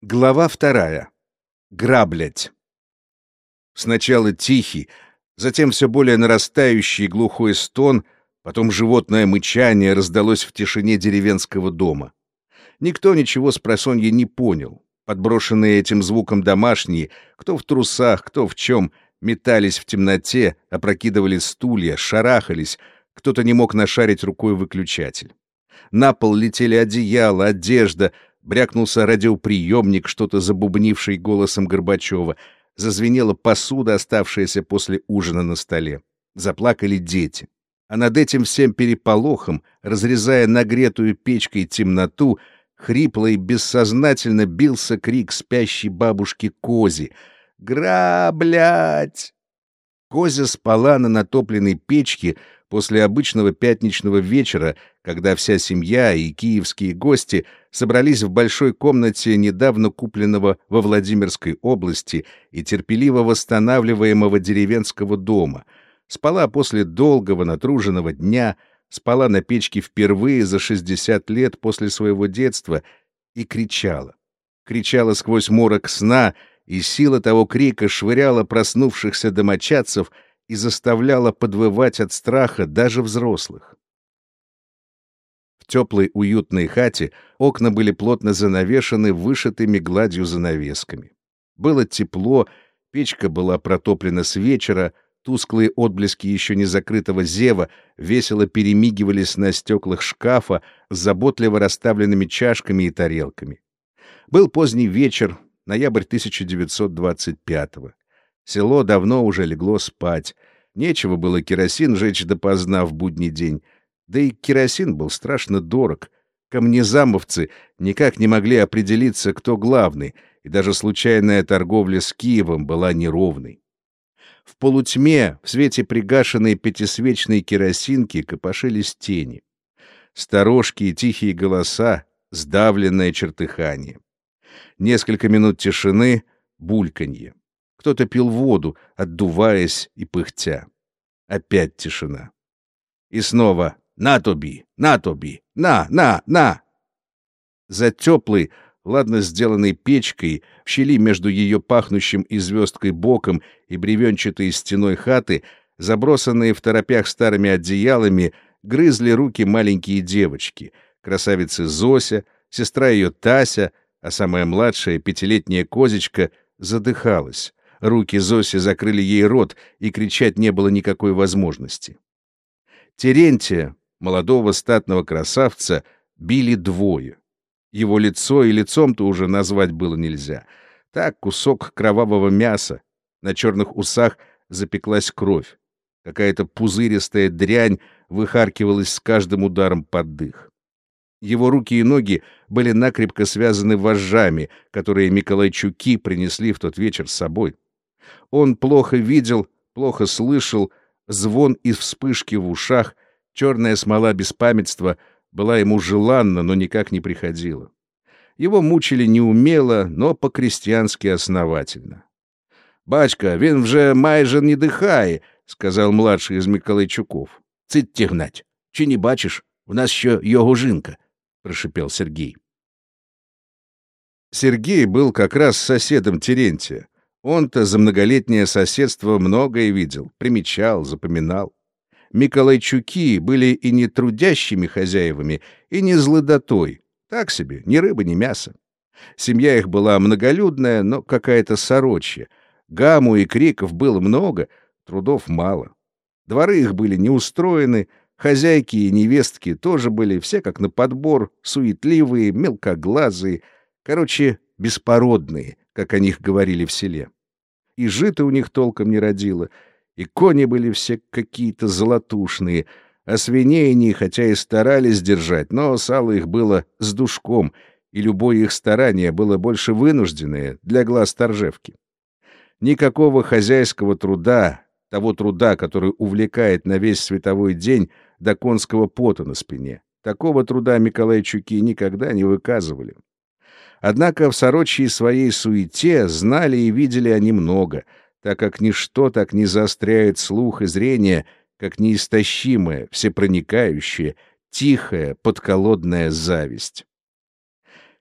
Глава вторая. Граблять. Сначала тихий, затем все более нарастающий глухой стон, потом животное мычание раздалось в тишине деревенского дома. Никто ничего с просонья не понял. Подброшенные этим звуком домашние, кто в трусах, кто в чем, метались в темноте, опрокидывали стулья, шарахались, кто-то не мог нашарить рукой выключатель. На пол летели одеяло, одежда — Брякнулся радиоприемник, что-то забубнивший голосом Горбачева. Зазвенела посуда, оставшаяся после ужина на столе. Заплакали дети. А над этим всем переполохом, разрезая нагретую печкой темноту, хрипло и бессознательно бился крик спящей бабушки Кози. «Граблять!» Козя спала на натопленной печке после обычного пятничного вечера, когда вся семья и киевские гости собрались в большой комнате недавно купленного во Владимирской области и терпеливо восстанавливаемого деревенского дома, спала после долгого натруженного дня, спала на печке впервые за 60 лет после своего детства и кричала. Кричала сквозь морок сна и сила того крика швыряла проснувшихся домочадцев и заставляла подвывать от страха даже взрослых. Теплой уютной хате окна были плотно занавешены вышитыми гладью занавесками. Было тепло, печка была протоплена с вечера, тусклые отблески еще не закрытого зева весело перемигивались на стеклах шкафа с заботливо расставленными чашками и тарелками. Был поздний вечер, ноябрь 1925-го. Село давно уже легло спать. Нечего было керосин жечь допоздна в будний день. Да и керосин был страшно дорог. Камнезамовцы никак не могли определиться, кто главный, и даже случайная торговля с Киевом была неровной. В полутьме, в свете пригашенной пятисвечной керосинки, копошились тени. Сторожки и тихие голоса, сдавленное чертыхание. Несколько минут тишины, бульканье. Кто-то пил воду, отдуваясь и пыхтя. Опять тишина. И снова «На тоби! На тоби! На! На! На!» За теплой, ладно сделанной печкой, в щели между ее пахнущим и звездкой боком и бревенчатой стеной хаты, забросанные в торопях старыми одеялами, грызли руки маленькие девочки, красавицы Зося, сестра ее Тася, а самая младшая, пятилетняя козечка, задыхалась. Руки Зоси закрыли ей рот, и кричать не было никакой возможности. Терентия, молодого статного красавца, били двое. Его лицо и лицом-то уже назвать было нельзя. Так кусок кровавого мяса. На черных усах запеклась кровь. Какая-то пузыристая дрянь выхаркивалась с каждым ударом под дых. Его руки и ноги были накрепко связаны вожжами, которые Миколайчуки принесли в тот вечер с собой. Он плохо видел, плохо слышал, звон и вспышки в ушах, черная смола беспамятства была ему желанна, но никак не приходила. Его мучили неумело, но по-крестьянски основательно. «Бачка, він вже майже не дихає», — сказав младший із Миколайчуков. «Цить тягнать. Чи не бачиш? У нас ще його жінка. — прошипел Сергей. Сергей был как раз соседом Терентия. Он-то за многолетнее соседство многое видел, примечал, запоминал. Миколайчуки были и не трудящими хозяевами, и не злодотой. Так себе, ни рыба, ни мясо. Семья их была многолюдная, но какая-то сорочья. Гаму и криков было много, трудов мало. Дворы их были неустроены, Хозяйки и невестки тоже были все как на подбор, суетливые, мелкоглазые, короче, беспородные, как о них говорили в селе. И жито у них толком не родило, и кони были все какие-то золотушные, а свиней они, хотя и старались держать, но сало их было с душком, и любое их старание было больше вынужденное для глаз торжевки. Никакого хозяйского труда, того труда, который увлекает на весь световой день, до конского пота на спине. Такого труда Миколайчуки никогда не выказывали. Однако в сорочьей своей суете знали и видели они много, так как ничто так не заостряет слух и зрение, как неистощимая, всепроникающая, тихая, подколодная зависть.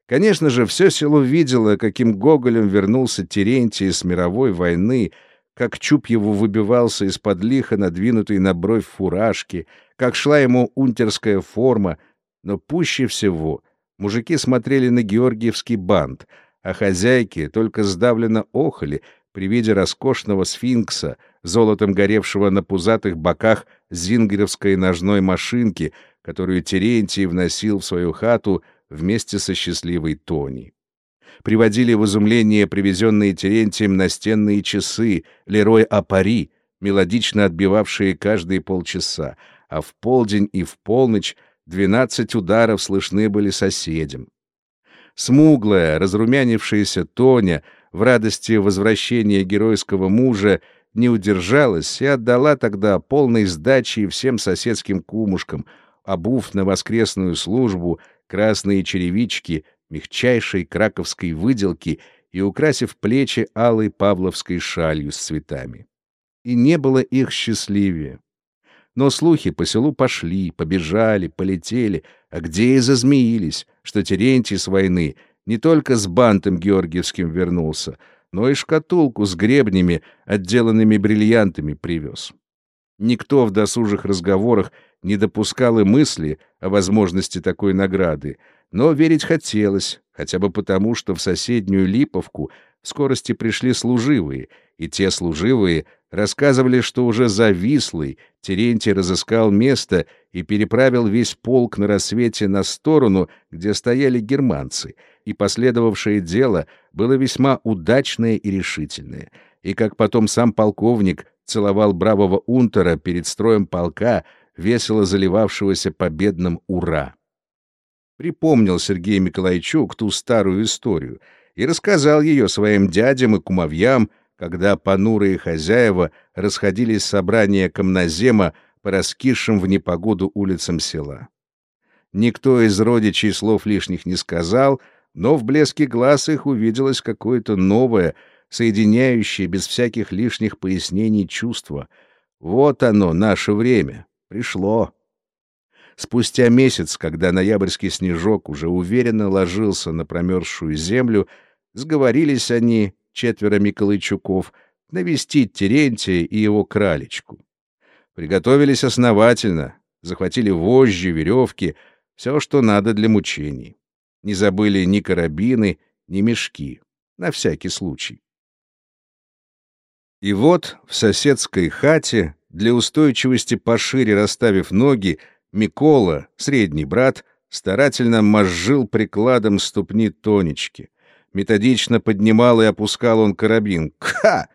Конечно же, все село видело, каким гоголем вернулся Терентий с мировой войны, как чуб его выбивался из-под лиха надвинутой на бровь фуражки, как шла ему унтерская форма, но пуще всего мужики смотрели на георгиевский бант, а хозяйки только сдавленно охали при виде роскошного сфинкса, золотом горевшего на пузатых боках зингеровской ножной машинки, которую Терентий вносил в свою хату — вместе со счастливой Тони. Приводили в изумление привезенные Терентием настенные часы Лерой Апари, мелодично отбивавшие каждые полчаса, а в полдень и в полночь двенадцать ударов слышны были соседям. Смуглая, разрумянившаяся Тоня в радости возвращения геройского мужа не удержалась и отдала тогда полной сдачи всем соседским кумушкам, обув на воскресную службу красные черевички мягчайшей краковской выделки и украсив плечи алой павловской шалью с цветами. И не было их счастливее. Но слухи по селу пошли, побежали, полетели, а где и зазмеились, что Терентий с войны не только с бантом георгиевским вернулся, но и шкатулку с гребнями, отделанными бриллиантами, привез. Никто в досужих разговорах не допускал и мысли о возможности такой награды, но верить хотелось, хотя бы потому, что в соседнюю Липовку в скорости пришли служивые, и те служивые рассказывали, что уже завислый Терентий разыскал место и переправил весь полк на рассвете на сторону, где стояли германцы, и последовавшее дело было весьма удачное и решительное. И как потом сам полковник целовал бравого унтера перед строем полка, весело заливавшегося победным «Ура!». Припомнил Сергей Николайчук ту старую историю и рассказал ее своим дядям и кумовьям, когда понурые хозяева расходились с собрания комнозема по раскисшим в непогоду улицам села. Никто из родичей слов лишних не сказал, но в блеске глаз их увиделось какое-то новое, соединяющее без всяких лишних пояснений чувство. Вот оно, наше время. Пришло. Спустя месяц, когда ноябрьский снежок уже уверенно ложился на промерзшую землю, сговорились они, четверо Миколайчуков, навестить Терентия и его кралечку. Приготовились основательно, захватили вожжи, веревки, все, что надо для мучений. Не забыли ни карабины, ни мешки, на всякий случай. И вот в соседской хате для устойчивости пошире расставив ноги, Микола, средний брат, старательно мозжил прикладом ступни Тонечки. Методично поднимал и опускал он карабин. «Ха!»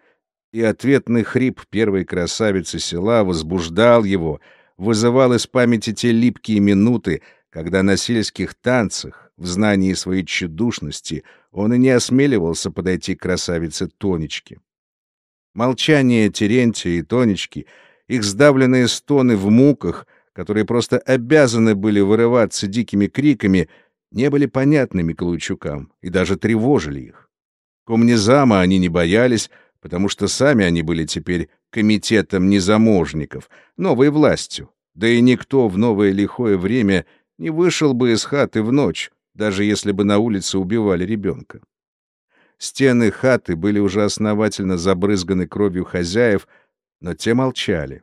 И ответный хрип первой красавицы села возбуждал его, вызывал из памяти те липкие минуты, когда на сельских танцах, в знании своей тщедушности, он и не осмеливался подойти к красавице Тонечке. Молчание Терентия и Тонечки, их сдавленные стоны в муках, которые просто обязаны были вырываться дикими криками, не были понятны Миколайчукам и даже тревожили их. Комнезама они не боялись, потому что сами они были теперь комитетом незаможников, новой властью, да и никто в новое лихое время не вышел бы из хаты в ночь, даже если бы на улице убивали ребенка. Стены хаты были уже основательно забрызганы кровью хозяев, но те молчали.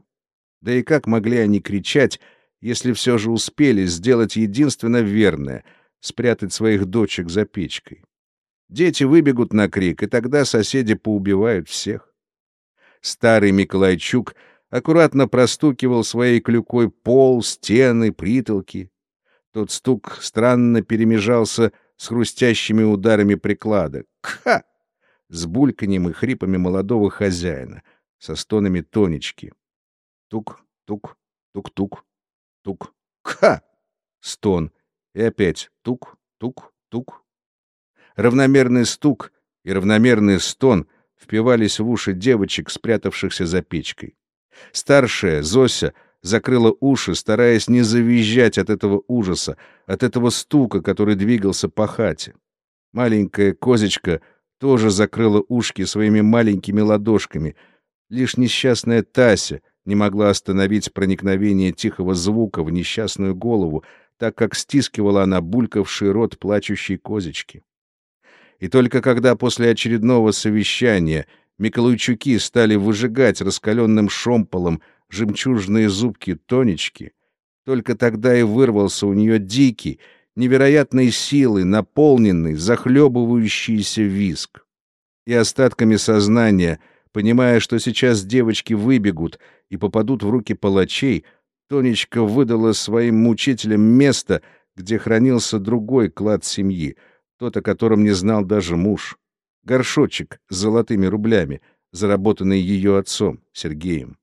Да и как могли они кричать, если все же успели сделать единственно верное — спрятать своих дочек за печкой? Дети выбегут на крик, и тогда соседи поубивают всех. Старый Миколайчук аккуратно простукивал своей клюкой пол, стены, притолки. Тот стук странно перемежался с хрустящими ударами приклада. Кха! С бульканьем и хрипами молодого хозяина, со стонами Тонечки. Тук, тук, тук-тук, тук. Кха! Стон. И опять тук, тук, тук. Равномерный стук и равномерный стон впивались в уши девочек, спрятавшихся за печкой. Старшая, Зося, закрыла уши, стараясь не завизжать от этого ужаса, от этого стука, который двигался по хате. Маленькая козечка тоже закрыла ушки своими маленькими ладошками. Лишь несчастная Тася не могла остановить проникновение тихого звука в несчастную голову, так как стискивала она булькавший рот плачущей козочки. И только когда после очередного совещания Миколайчуки стали выжигать раскаленным шомполом жемчужные зубки Тонечки, только тогда и вырвался у нее дикий, невероятной силой, наполненный, захлебывающийся виск. И остатками сознания, понимая, что сейчас девочки выбегут и попадут в руки палачей, Тонечка выдала своим мучителям место, где хранился другой клад семьи, тот, о котором не знал даже муж. Горшочек с золотыми рублями, заработанный ее отцом, Сергеем.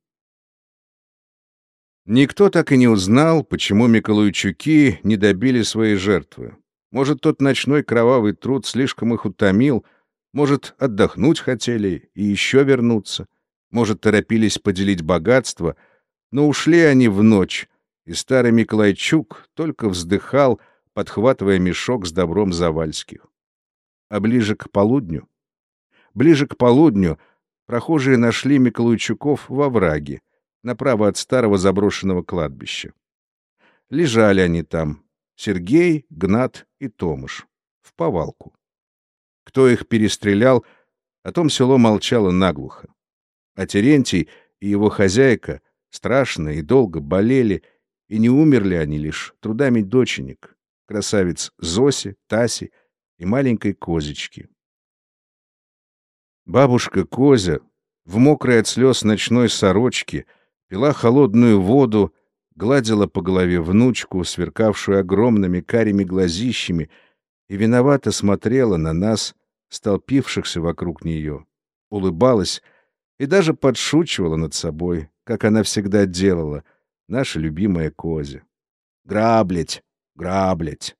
Никто так и не узнал, почему Миколайчуки не добили своей жертвы. Может, тот ночной кровавый труд слишком их утомил, может, отдохнуть хотели и еще вернуться, может, торопились поделить богатство, но ушли они в ночь, и старый Миколайчук только вздыхал, подхватывая мешок с добром Завальских. А ближе к полудню? Ближе к полудню прохожие нашли Миколайчуков во враге, направо от старого заброшенного кладбища. Лежали они там, Сергей, Гнат и Томыш, в повалку. Кто их перестрелял, о том село молчало наглухо. А Терентий и его хозяйка страшно и долго болели, и не умерли они лишь трудами доченек, красавиц Зоси, Таси и маленькой Козечки. Бабушка Козя в мокрой от слез ночной сорочке пила холодную воду, гладила по голове внучку, сверкавшую огромными карими глазищами, и виновато смотрела на нас, столпившихся вокруг нее, улыбалась и даже подшучивала над собой, как она всегда делала, наша любимая Козя. «Граблить! Граблить!»